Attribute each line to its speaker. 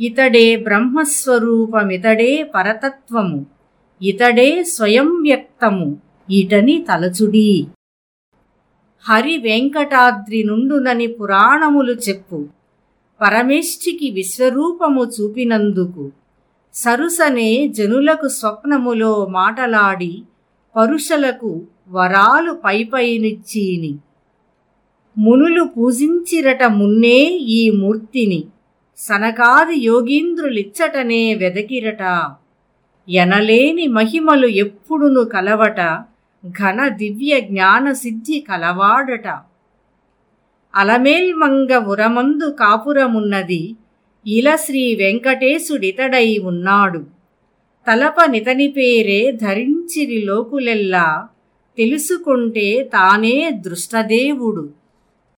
Speaker 1: ఇతడే బ్రహ్మస్వరూపమితడే పరతత్వము ఇతడే స్వయం వ్యక్తము ఇటని తలచుడి. హరి వెంకటాద్రి నుండునని పురాణములు చెప్పు పరమేష్ఠికి విశ్వరూపము చూపినందుకు. సరుసనే జనులకు స్వప్నములో మాటలాడి పరుషలకు వరాలు పైపైనిచ్చీని. మునులు పూజించిరట మున్నే ఈ మూర్తిని. సనకాది యోగీంద్రులిచ్చటనే వెదకిరట. ఎనలేని మహిమలు ఎప్పుడును కలవట ఘన దివ్య జ్ఞాన సిద్ధి కలవాడట. అలమేల్మంగ ఉరమందు కాపురమున్నది ఇల శ్రీ వెంకటేశుడితడై ఉన్నాడు. తలప నితని పేరే ధరించిరి లోకులెల్లా తెలుసుకుంటే తానే దృష్టదేవుడు.